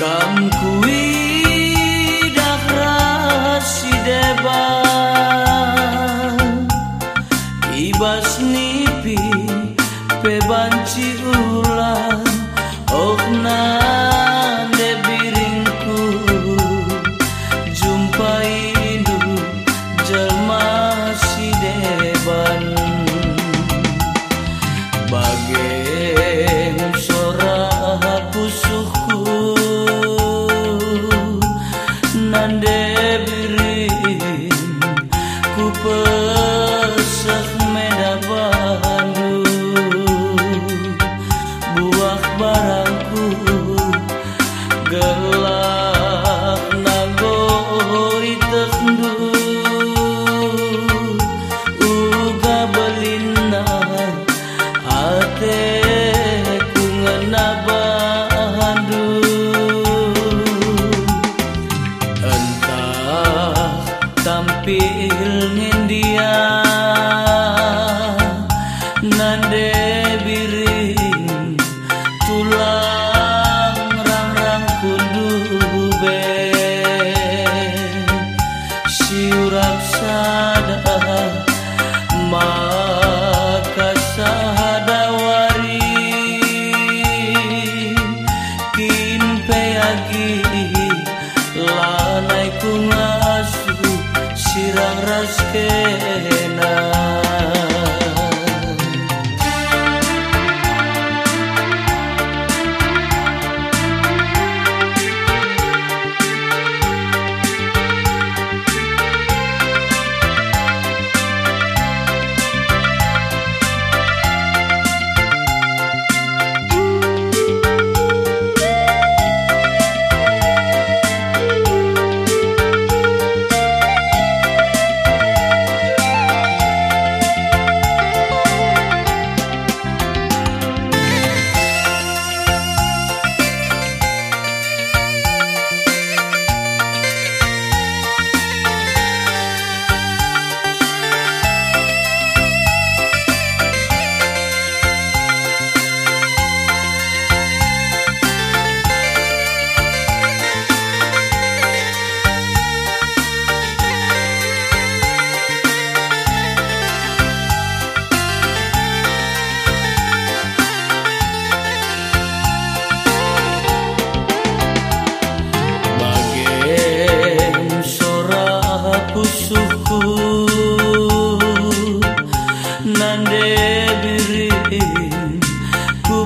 sang kuwi pilnya kusuku nande birin ku